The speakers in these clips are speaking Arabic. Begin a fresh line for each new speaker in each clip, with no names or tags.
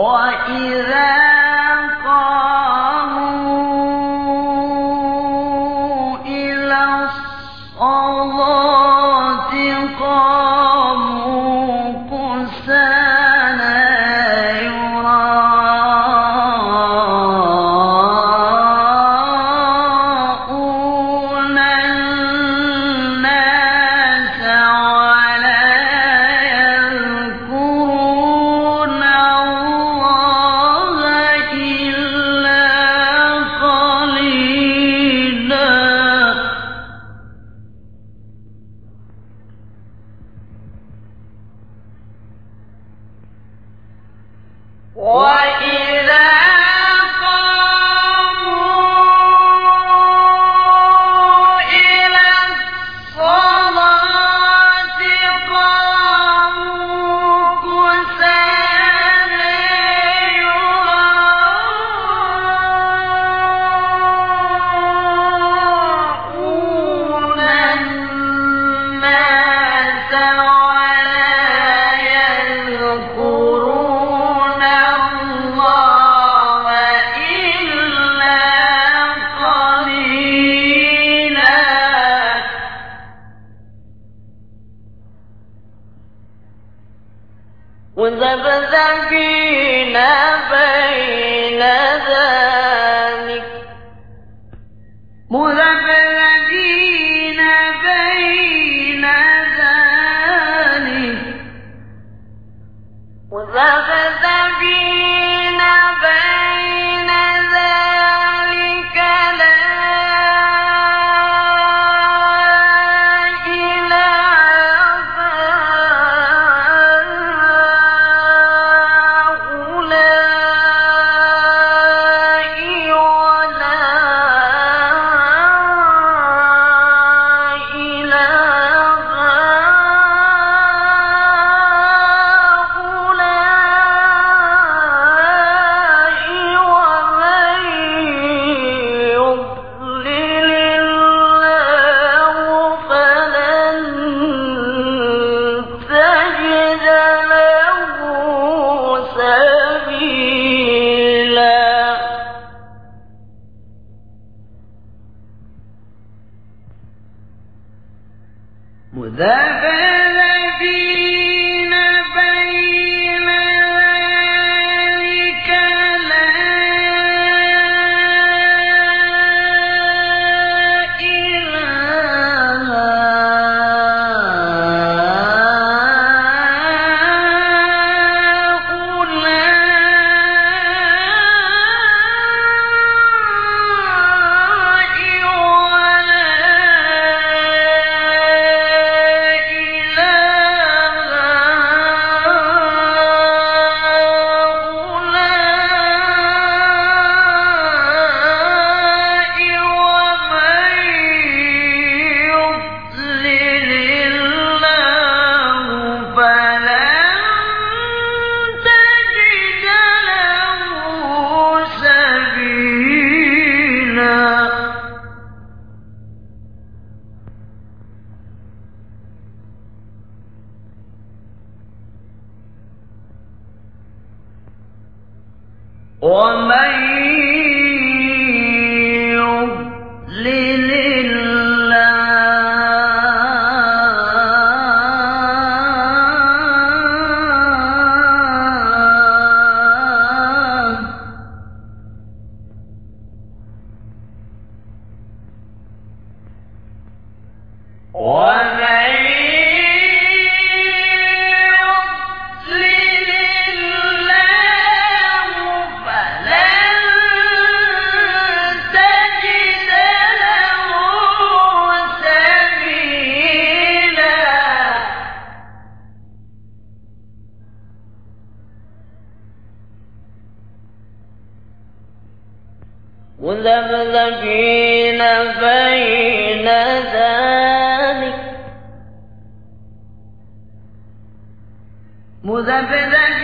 وَإِذْ 我。وزبزب ومن مذبذبين بين ذلك. مذبذبين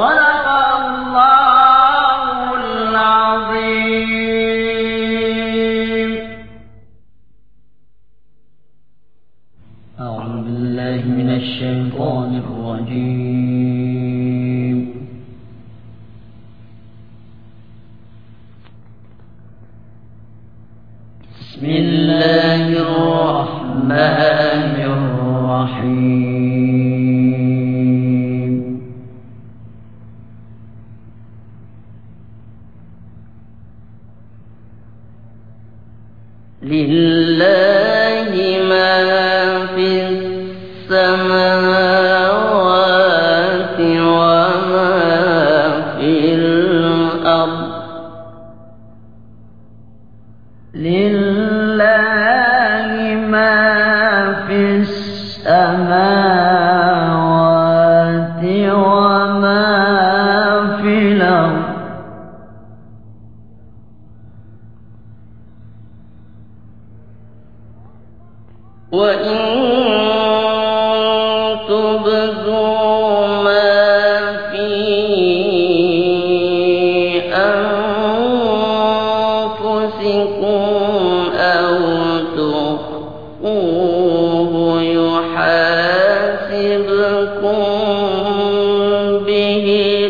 صدق
به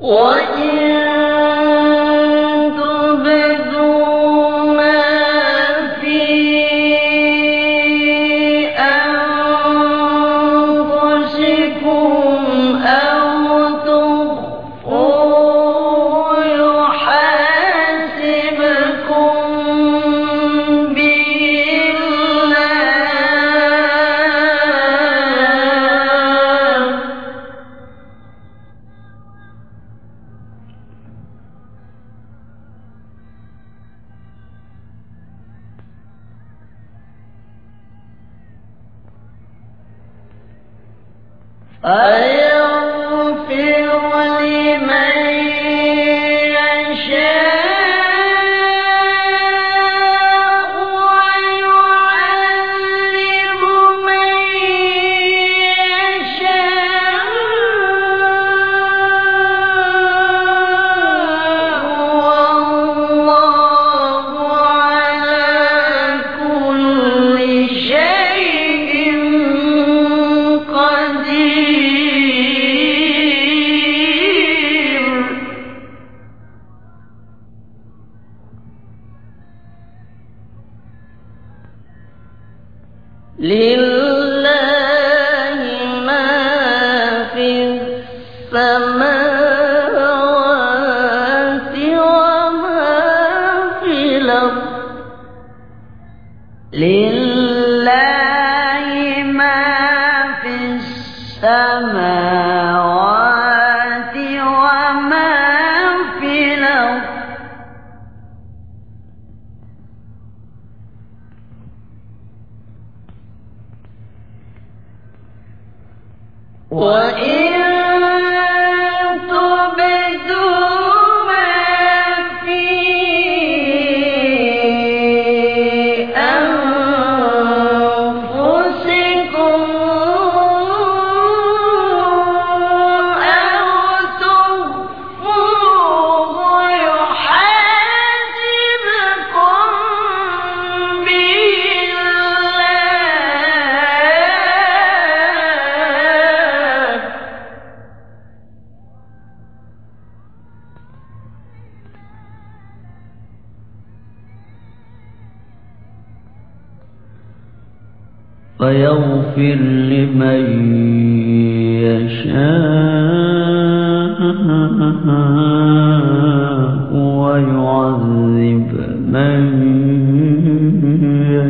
我日 أن إِلَّا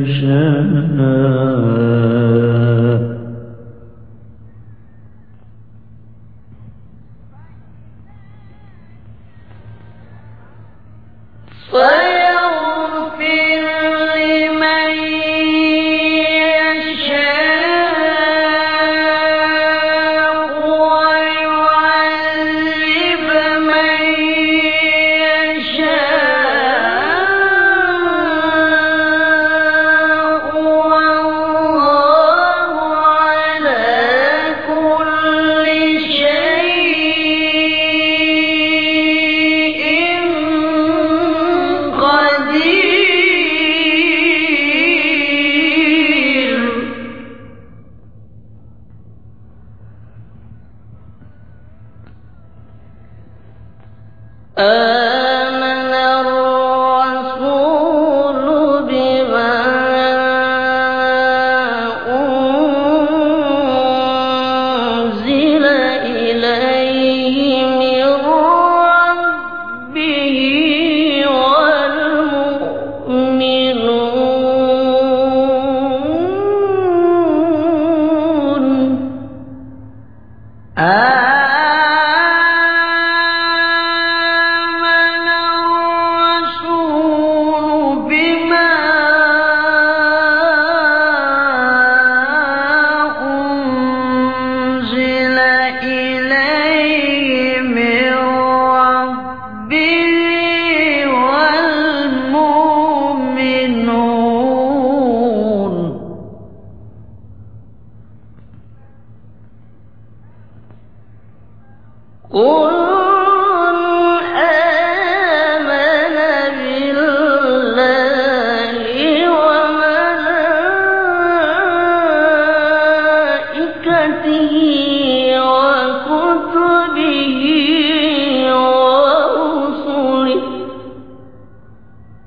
يشاء.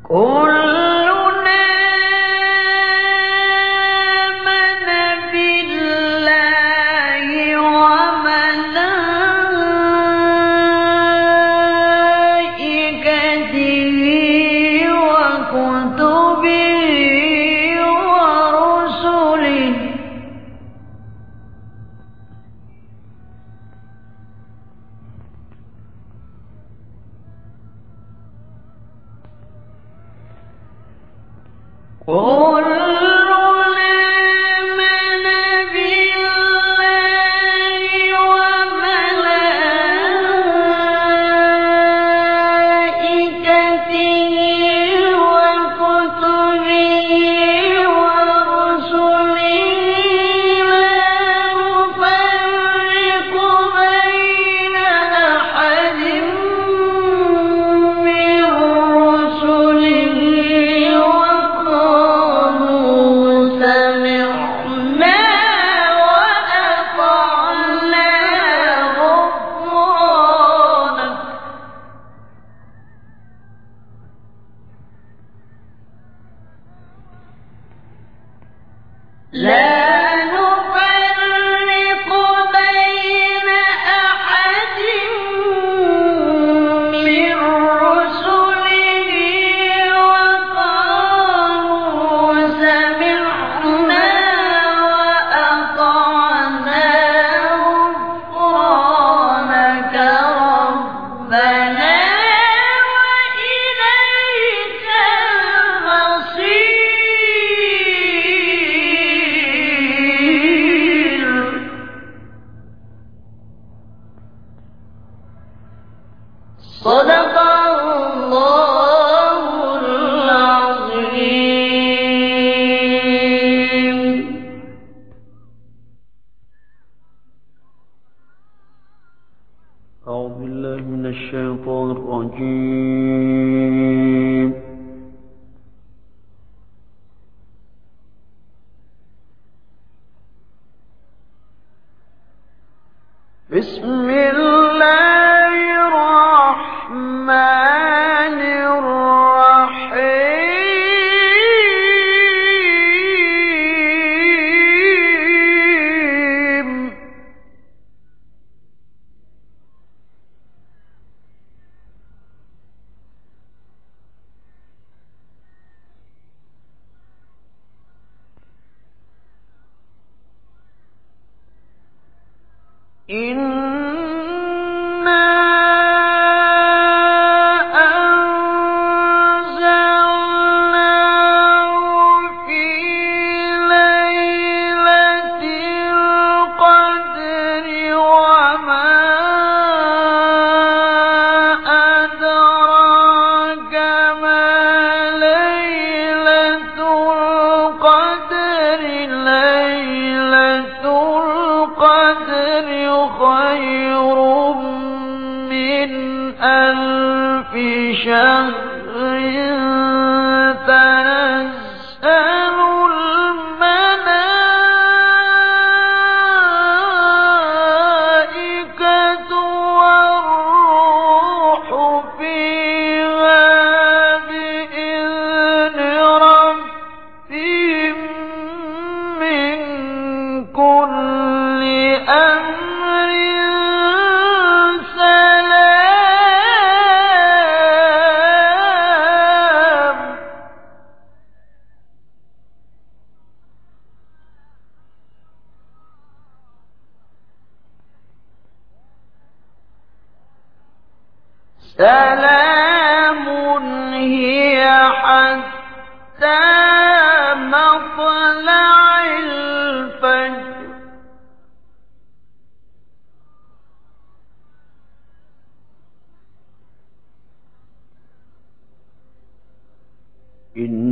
كلنا
الشيطان الرجيم. بسم إن